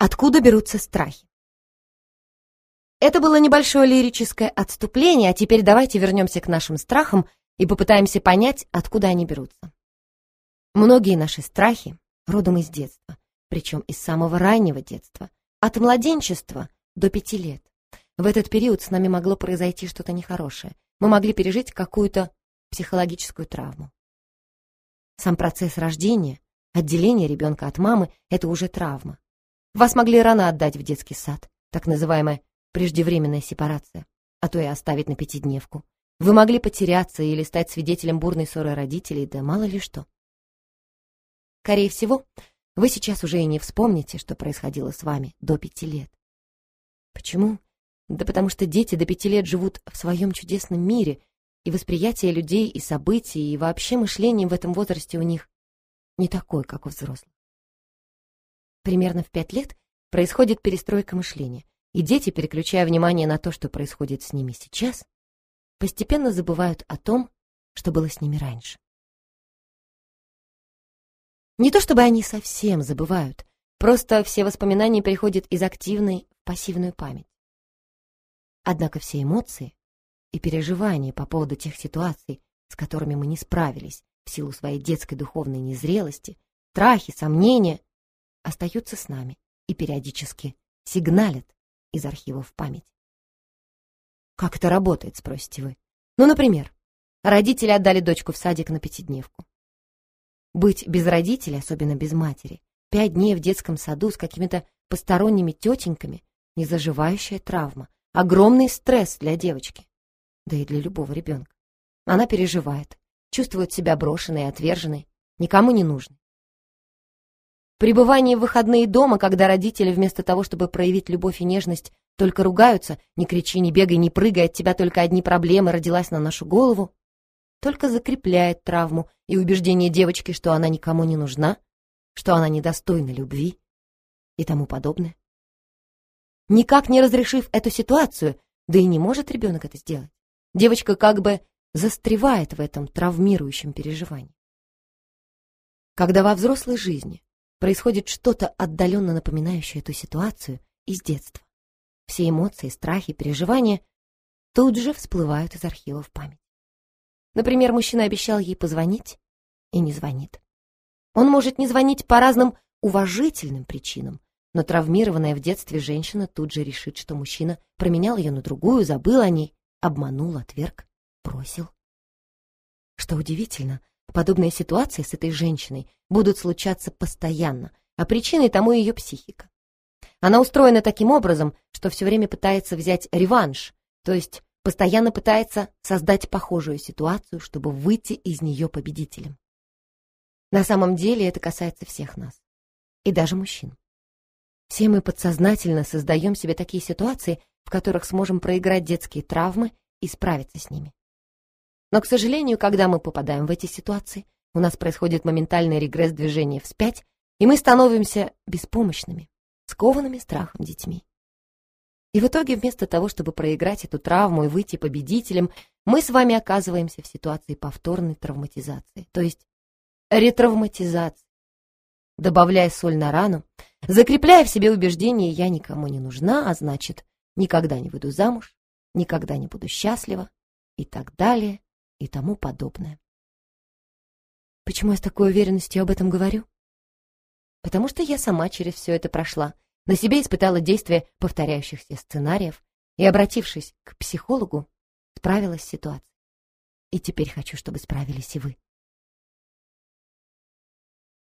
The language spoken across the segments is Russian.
Откуда берутся страхи? Это было небольшое лирическое отступление, а теперь давайте вернемся к нашим страхам и попытаемся понять, откуда они берутся. Многие наши страхи родом из детства, причем из самого раннего детства, от младенчества до пяти лет. В этот период с нами могло произойти что-то нехорошее. Мы могли пережить какую-то психологическую травму. Сам процесс рождения, отделение ребенка от мамы – это уже травма. Вас могли рано отдать в детский сад, так называемая преждевременная сепарация, а то и оставить на пятидневку. Вы могли потеряться или стать свидетелем бурной ссоры родителей, да мало ли что. Скорее всего, вы сейчас уже и не вспомните, что происходило с вами до пяти лет. Почему? Да потому что дети до пяти лет живут в своем чудесном мире, и восприятие людей и событий, и вообще мышление в этом возрасте у них не такое, как у взрослых. Примерно в пять лет происходит перестройка мышления, и дети, переключая внимание на то, что происходит с ними сейчас, постепенно забывают о том, что было с ними раньше. Не то чтобы они совсем забывают, просто все воспоминания переходят из активной в пассивную память. Однако все эмоции и переживания по поводу тех ситуаций, с которыми мы не справились в силу своей детской духовной незрелости, страхи, сомнения, остаются с нами и периодически сигналят из архивов памяти. Как это работает, спросите вы? Ну, например, родители отдали дочку в садик на пятидневку. Быть без родителей, особенно без матери, пять дней в детском саду с какими-то посторонними тетеньками, незаживающая травма, огромный стресс для девочки, да и для любого ребенка. Она переживает, чувствует себя брошенной и отверженной, никому не нужной. Пребывание в выходные дома, когда родители вместо того, чтобы проявить любовь и нежность, только ругаются, не кричи, не бегай, не прыгай, от тебя только одни проблемы родилась на нашу голову, только закрепляет травму и убеждение девочки, что она никому не нужна, что она недостойна любви и тому подобное. Никак не разрешив эту ситуацию, да и не может ребенок это сделать, девочка как бы застревает в этом травмирующем переживании. Когда во взрослой жизни происходит что-то отдаленно напоминающее эту ситуацию из детства. Все эмоции, страхи, переживания тут же всплывают из архивов памяти. Например, мужчина обещал ей позвонить и не звонит. Он может не звонить по разным уважительным причинам, но травмированная в детстве женщина тут же решит, что мужчина променял ее на другую, забыл о ней, обманул, отверг, бросил. Что удивительно, Подобные ситуации с этой женщиной будут случаться постоянно, а причиной тому ее психика. Она устроена таким образом, что все время пытается взять реванш, то есть постоянно пытается создать похожую ситуацию, чтобы выйти из нее победителем. На самом деле это касается всех нас, и даже мужчин. Все мы подсознательно создаем себе такие ситуации, в которых сможем проиграть детские травмы и справиться с ними. Но, к сожалению, когда мы попадаем в эти ситуации, у нас происходит моментальный регресс движения вспять, и мы становимся беспомощными, скованными страхом детьми. И в итоге, вместо того, чтобы проиграть эту травму и выйти победителем, мы с вами оказываемся в ситуации повторной травматизации, то есть ретравматизации. Добавляя соль на рану, закрепляя в себе убеждение «я никому не нужна», а значит, никогда не выйду замуж, никогда не буду счастлива и так далее, и тому подобное. Почему я с такой уверенностью об этом говорю? Потому что я сама через все это прошла, на себе испытала действие повторяющихся сценариев и, обратившись к психологу, справилась с ситуацией. И теперь хочу, чтобы справились и вы.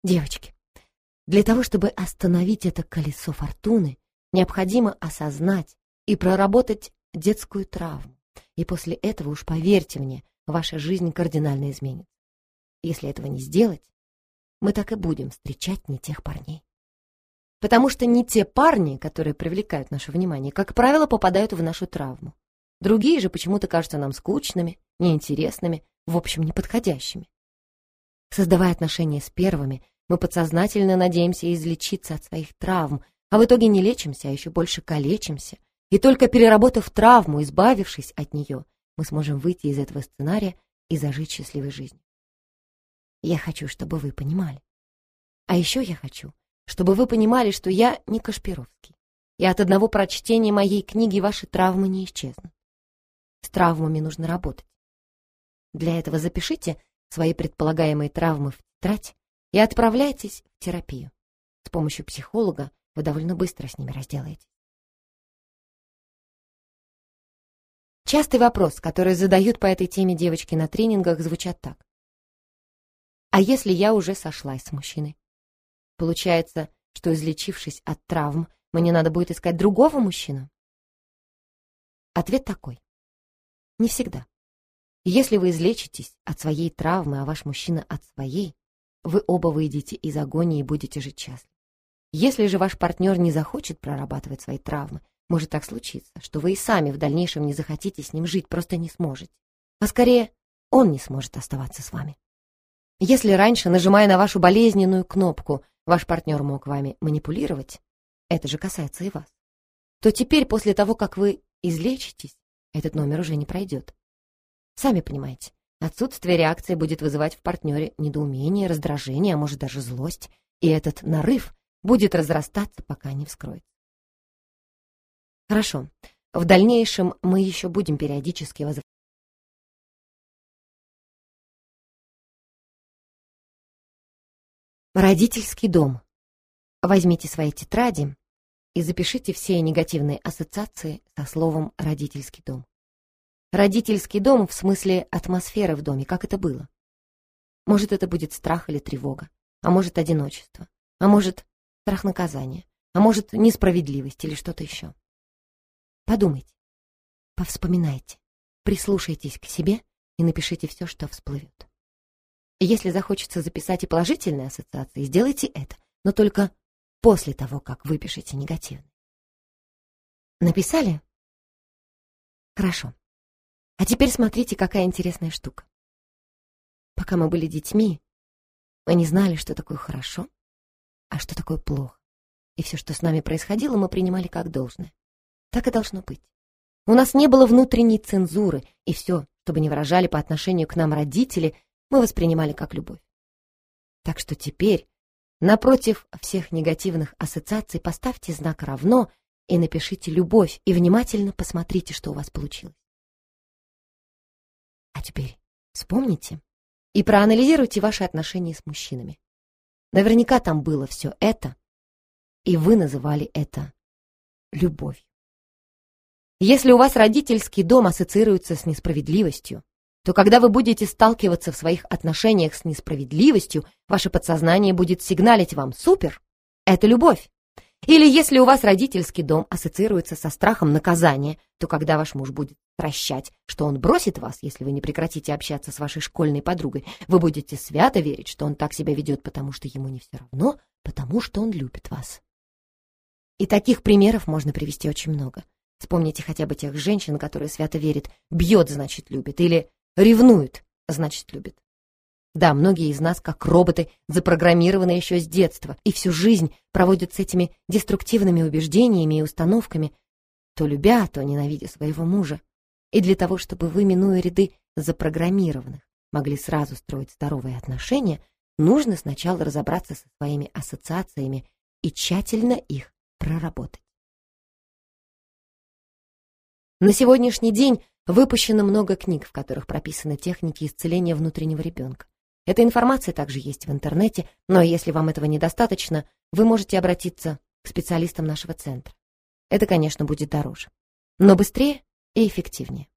Девочки, для того, чтобы остановить это колесо фортуны, необходимо осознать и проработать детскую травму. И после этого, уж поверьте мне, ваша жизнь кардинально изменится. Если этого не сделать, мы так и будем встречать не тех парней. Потому что не те парни, которые привлекают наше внимание, как правило, попадают в нашу травму. Другие же почему-то кажутся нам скучными, неинтересными, в общем, неподходящими. Создавая отношения с первыми, мы подсознательно надеемся излечиться от своих травм, а в итоге не лечимся, а еще больше калечимся. И только переработав травму, избавившись от нее, мы сможем выйти из этого сценария и зажить счастливой жизнью. Я хочу, чтобы вы понимали. А еще я хочу, чтобы вы понимали, что я не Кашпировский. И от одного прочтения моей книги ваши травмы не исчезнут. С травмами нужно работать. Для этого запишите свои предполагаемые травмы в тетрадь и отправляйтесь в терапию. С помощью психолога вы довольно быстро с ними разделаетесь. Частый вопрос, который задают по этой теме девочки на тренингах, звучат так. А если я уже сошлась с мужчиной? Получается, что излечившись от травм, мне надо будет искать другого мужчину? Ответ такой. Не всегда. Если вы излечитесь от своей травмы, а ваш мужчина от своей, вы оба выйдете из агонии и будете жить счастливы. Если же ваш партнер не захочет прорабатывать свои травмы, может так случиться, что вы и сами в дальнейшем не захотите с ним жить, просто не сможете. А скорее, он не сможет оставаться с вами. Если раньше, нажимая на вашу болезненную кнопку, ваш партнер мог вами манипулировать, это же касается и вас, то теперь, после того, как вы излечитесь, этот номер уже не пройдет. Сами понимаете, отсутствие реакции будет вызывать в партнере недоумение, раздражение, а может даже злость, и этот нарыв будет разрастаться, пока не вскроется. Хорошо. В дальнейшем мы еще будем периодически возвращаться. Родительский дом. Возьмите свои тетради и запишите все негативные ассоциации со словом «родительский дом». Родительский дом в смысле атмосферы в доме, как это было. Может, это будет страх или тревога, а может, одиночество, а может, страх наказания, а может, несправедливость или что-то еще. Подумайте, повспоминайте, прислушайтесь к себе и напишите все, что всплывет. Если захочется записать и положительные ассоциации, сделайте это, но только после того, как выпишете негативные. Написали? Хорошо. А теперь смотрите, какая интересная штука. Пока мы были детьми, мы не знали, что такое хорошо, а что такое плохо. И все, что с нами происходило, мы принимали как должное. Так и должно быть. У нас не было внутренней цензуры, и все, что бы не выражали по отношению к нам родители, мы воспринимали как любовь. Так что теперь, напротив всех негативных ассоциаций, поставьте знак «равно» и напишите «любовь» и внимательно посмотрите, что у вас получилось. А теперь вспомните и проанализируйте ваши отношения с мужчинами. Наверняка там было все это, и вы называли это любовью. Если у вас родительский дом ассоциируется с несправедливостью, то когда вы будете сталкиваться в своих отношениях с несправедливостью, ваше подсознание будет сигналить вам «супер, это любовь». Или если у вас родительский дом ассоциируется со страхом наказания, то когда ваш муж будет прощать, что он бросит вас, если вы не прекратите общаться с вашей школьной подругой, вы будете свято верить, что он так себя ведет, потому что ему не все равно, потому что он любит вас. И таких примеров можно привести очень много. Вспомните хотя бы тех женщин, которые свято верят «бьет, значит, любит» или «ревнует, значит, любит». Да, многие из нас, как роботы, запрограммированы еще с детства и всю жизнь проводят с этими деструктивными убеждениями и установками, то любя, то ненавидя своего мужа. И для того, чтобы вы, минуя ряды запрограммированных, могли сразу строить здоровые отношения, нужно сначала разобраться со своими ассоциациями и тщательно их проработать. На сегодняшний день выпущено много книг, в которых прописаны техники исцеления внутреннего ребенка. Эта информация также есть в интернете, но если вам этого недостаточно, вы можете обратиться к специалистам нашего центра. Это, конечно, будет дороже, но быстрее и эффективнее.